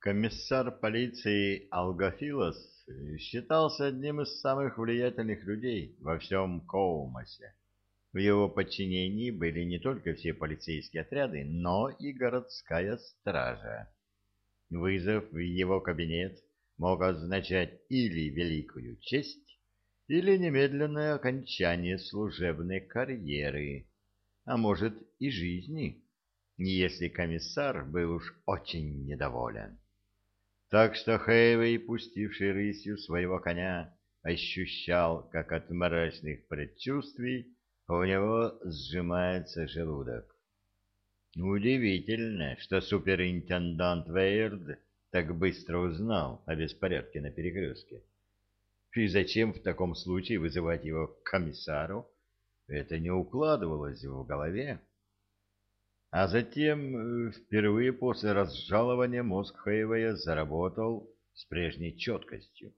Комиссар полиции Алгофилос считался одним из самых влиятельных людей во всем Коумасе. В его подчинении были не только все полицейские отряды, но и городская стража. Вызов в его кабинет мог означать или великую честь, или немедленное окончание служебной карьеры, а может и жизни, если комиссар был уж очень недоволен. Так что Хэйвей, пустивший рысью своего коня, ощущал, как от мрачных предчувствий у него сжимается желудок. Удивительно, что суперинтендант Вейрд так быстро узнал о беспорядке на перекрестке. И зачем в таком случае вызывать его к комиссару? Это не укладывалось в голове. А затем, э, впервые после разжалования, мозг Хейвея заработал с прежней четкостью.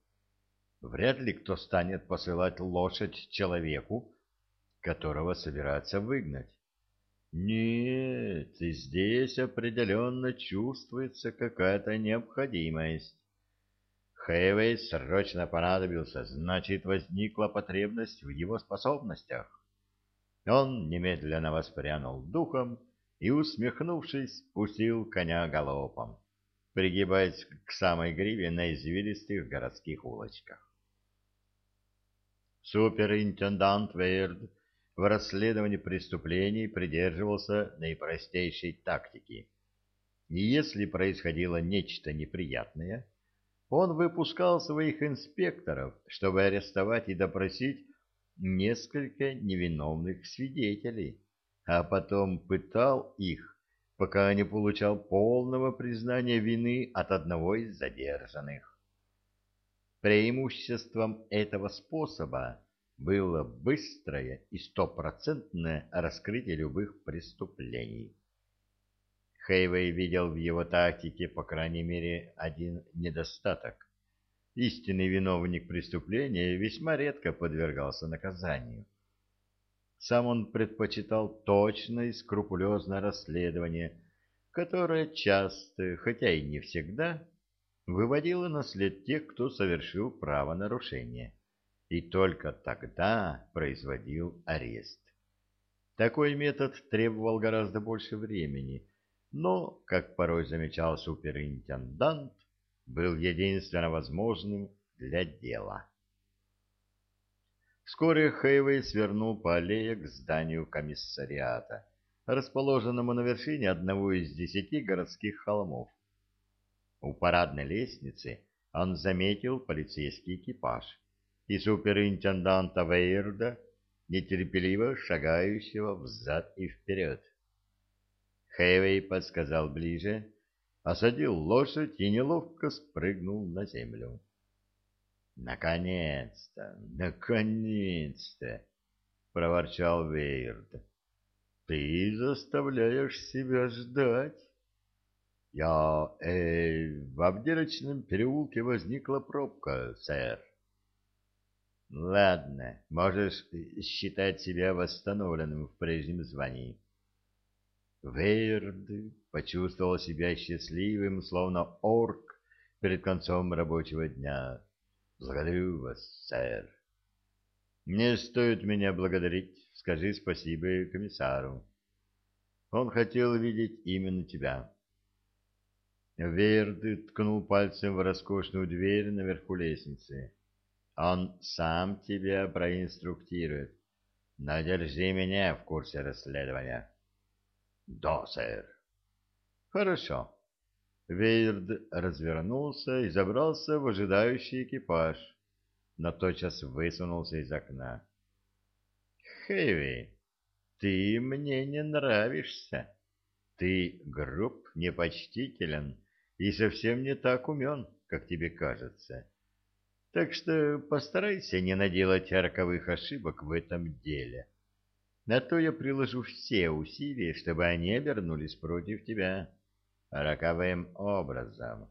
Вряд ли кто станет посылать лошадь человеку, которого собирается выгнать. Нет, здесь определенно чувствуется какая-то необходимость. Хэйвей срочно понадобился, значит, возникла потребность в его способностях. Он немедленно воспрянул духом и, усмехнувшись, пустил коня галопом, пригибаясь к самой гриве на извилистых городских улочках. Суперинтендант Вейрд в расследовании преступлений придерживался наипростейшей тактики. И если происходило нечто неприятное, он выпускал своих инспекторов, чтобы арестовать и допросить несколько невиновных свидетелей а потом пытал их, пока не получал полного признания вины от одного из задержанных. Преимуществом этого способа было быстрое и стопроцентное раскрытие любых преступлений. Хейвей видел в его тактике, по крайней мере, один недостаток. Истинный виновник преступления весьма редко подвергался наказанию. Сам он предпочитал точное и скрупулезное расследование, которое часто, хотя и не всегда, выводило на след тех, кто совершил правонарушение, и только тогда производил арест. Такой метод требовал гораздо больше времени, но, как порой замечал суперинтендант, был единственно возможным для дела. Вскоре Хейвей свернул по аллее к зданию комиссариата, расположенному на вершине одного из десяти городских холмов. У парадной лестницы он заметил полицейский экипаж и суперинтенданта Вейерда, нетерпеливо шагающего взад и вперед. Хэйвей подсказал ближе, осадил лошадь и неловко спрыгнул на землю. Наконец-то, наконец-то, проворчал Вейрд. Ты заставляешь себя ждать. Я, э, в обделочном переулке возникла пробка, сэр. Ладно, можешь считать себя восстановленным в прежнем звании. Вейрд почувствовал себя счастливым, словно орк перед концом рабочего дня. Благодарю вас, сэр. Не стоит меня благодарить. Скажи спасибо комиссару. Он хотел видеть именно тебя. Верд ткнул пальцем в роскошную дверь наверху лестницы. Он сам тебя проинструктирует. Но держи меня в курсе расследования. Да, сэр. Хорошо. Вейрд развернулся и забрался в ожидающий экипаж, но тотчас высунулся из окна. «Хэви, ты мне не нравишься. Ты груб, непочтителен и совсем не так умен, как тебе кажется. Так что постарайся не наделать роковых ошибок в этом деле. На то я приложу все усилия, чтобы они обернулись против тебя» роковым образом.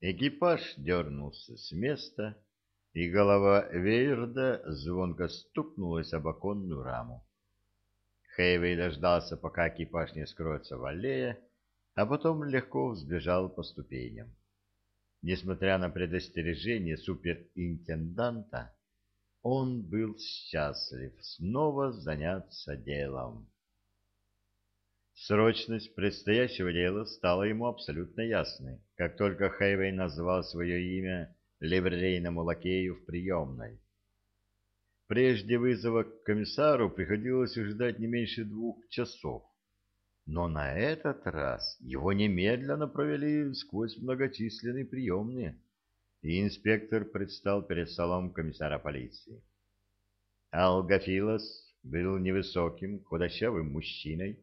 Экипаж дернулся с места, и голова Вейрда звонко стукнулась об оконную раму. Хейвей дождался, пока экипаж не скроется в аллее, а потом легко взбежал по ступеням. Несмотря на предостережение суперинтенданта, он был счастлив снова заняться делом. Срочность предстоящего дела стала ему абсолютно ясной, как только Хайвей назвал свое имя ливрейному лакею в приемной. Прежде вызова к комиссару приходилось ждать не меньше двух часов, но на этот раз его немедленно провели сквозь многочисленные приемные, и инспектор предстал перед столом комиссара полиции. Алгафилос был невысоким, худощавым мужчиной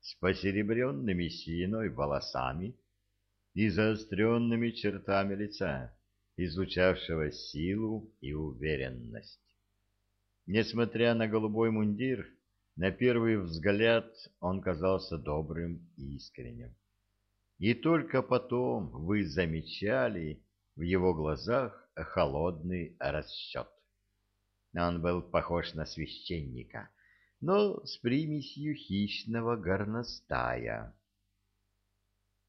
с посеребренными сединой волосами и заостренными чертами лица, излучавшего силу и уверенность. Несмотря на голубой мундир, на первый взгляд он казался добрым и искренним. И только потом вы замечали в его глазах холодный расчет. Он был похож на священника, но с примесью хищного горностая.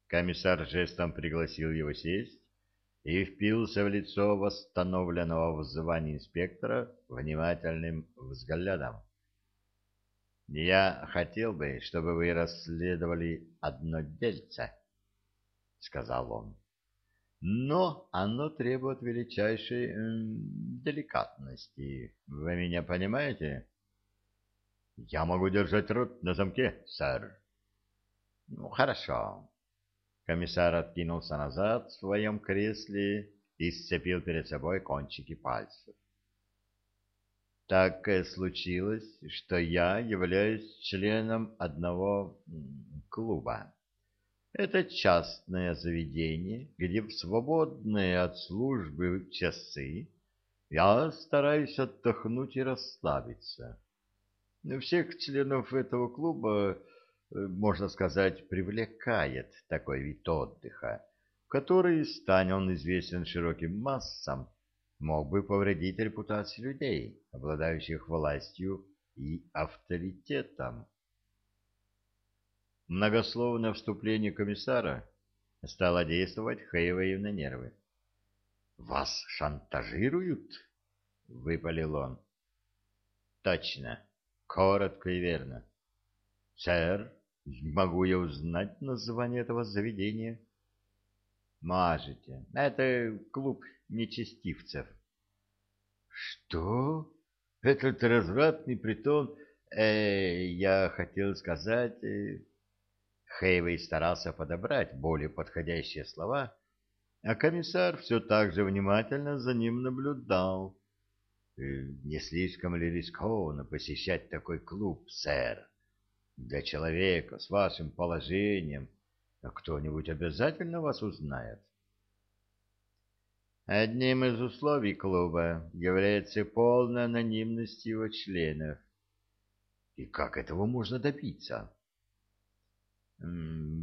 Комиссар жестом пригласил его сесть и впился в лицо восстановленного в звании инспектора внимательным взглядом. Я хотел бы, чтобы вы расследовали одно дельце, — сказал он. Но оно требует величайшей э, деликатности. Вы меня понимаете? Я могу держать рот на замке, сэр. Ну, хорошо. Комиссар откинулся назад в своем кресле и сцепил перед собой кончики пальцев. Так случилось, что я являюсь членом одного клуба. Это частное заведение, где в свободные от службы часы я стараюсь отдохнуть и расслабиться. Всех членов этого клуба, э, можно сказать, привлекает такой вид отдыха, который, станет он известен широким массам, мог бы повредить репутации людей, обладающих властью и авторитетом. Многословное вступление комиссара стало действовать Хейвею на нервы. «Вас шантажируют?» — выпалил он. «Точно, коротко и верно. Сэр, могу я узнать название этого заведения?» «Можете. Это клуб нечестивцев. Что? Этот развратный притон... Э, я хотел сказать... Э... Хейвей старался подобрать более подходящие слова, а комиссар все так же внимательно за ним наблюдал. «Э, «Не слишком ли рискованно посещать такой клуб, сэр? Для человека с вашим положением кто-нибудь обязательно вас узнает». Одним из условий клуба является полная анонимность его членов. И как этого можно добиться?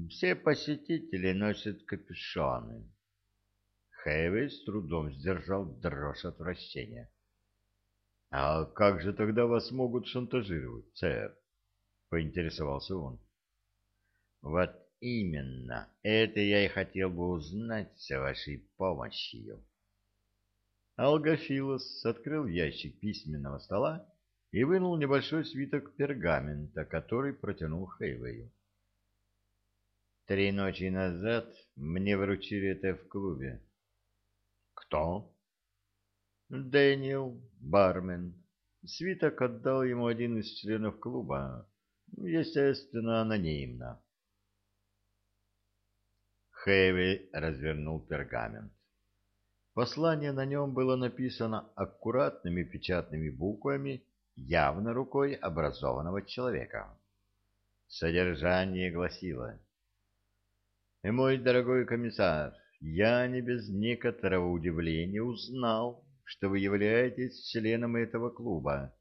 Все посетители носят капюшоны. Хэви с трудом сдержал дрожь отвращения. — А как же тогда вас могут шантажировать, сэр? — поинтересовался он. — Вот именно, это я и хотел бы узнать с вашей помощью. Алгофилос открыл ящик письменного стола и вынул небольшой свиток пергамента, который протянул Хейвею. Три ночи назад мне вручили это в клубе. Кто? Дэниел, бармен. Свиток отдал ему один из членов клуба, естественно, анонимно. Хэви развернул пергамент. Послание на нем было написано аккуратными печатными буквами, явно рукой образованного человека. Содержание гласило «Мой дорогой комиссар, я не без некоторого удивления узнал, что вы являетесь членом этого клуба.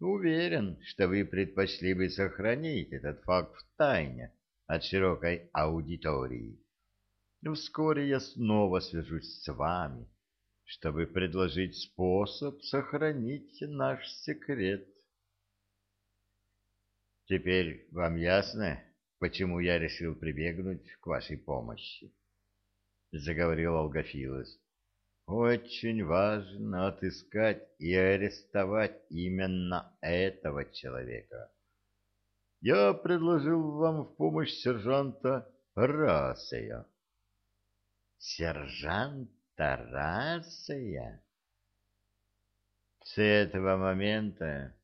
Уверен, что вы предпочли бы сохранить этот факт в тайне от широкой аудитории. Вскоре я снова свяжусь с вами, чтобы предложить способ сохранить наш секрет. Теперь вам ясно, почему я решил прибегнуть к вашей помощи, — заговорил Алгофилос. Очень важно отыскать и арестовать именно этого человека. Я предложил вам в помощь сержанта Расея. Сержанта Расея? С этого момента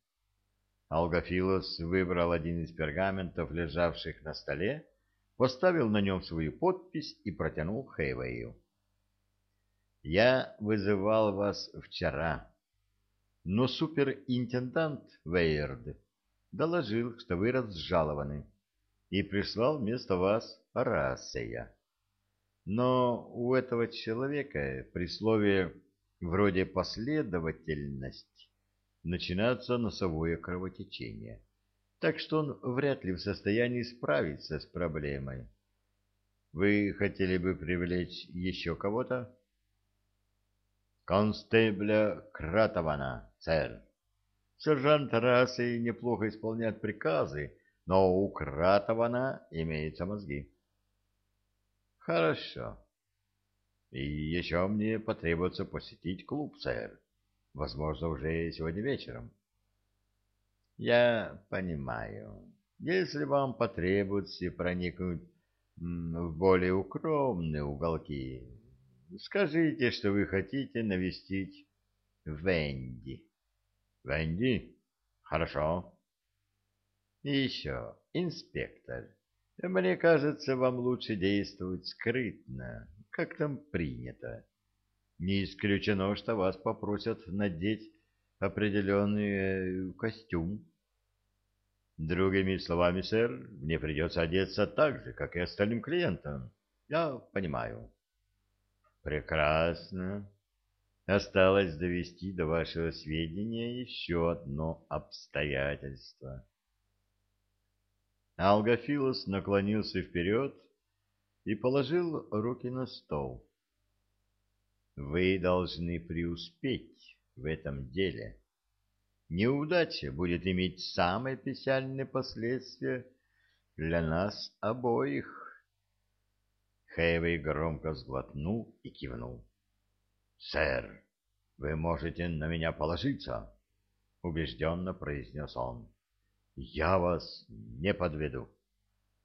Алгофилос выбрал один из пергаментов, лежавших на столе, поставил на нем свою подпись и протянул Хейвею. «Я вызывал вас вчера, но суперинтендант Вейерд доложил, что вы разжалованы, и прислал вместо вас Рассея. Но у этого человека при слове вроде «последовательность» начинается носовое кровотечение, так что он вряд ли в состоянии справиться с проблемой. Вы хотели бы привлечь еще кого-то? Констебля Кратована, сэр. Сержант Расы неплохо исполняет приказы, но у Кратована имеются мозги. Хорошо. И еще мне потребуется посетить клуб, сэр. Возможно, уже сегодня вечером. Я понимаю. Если вам потребуется проникнуть в более укромные уголки, скажите, что вы хотите навестить Венди. Венди? Хорошо. И еще, инспектор, мне кажется, вам лучше действовать скрытно, как там принято. Не исключено, что вас попросят надеть определенный э, костюм. Другими словами, сэр, мне придется одеться так же, как и остальным клиентам. Я понимаю. Прекрасно. Осталось довести до вашего сведения еще одно обстоятельство. Алгофилос наклонился вперед и положил руки на стол. Вы должны преуспеть в этом деле. Неудача будет иметь самые печальные последствия для нас обоих. Хэйвей громко сглотнул и кивнул. — Сэр, вы можете на меня положиться, — убежденно произнес он. — Я вас не подведу.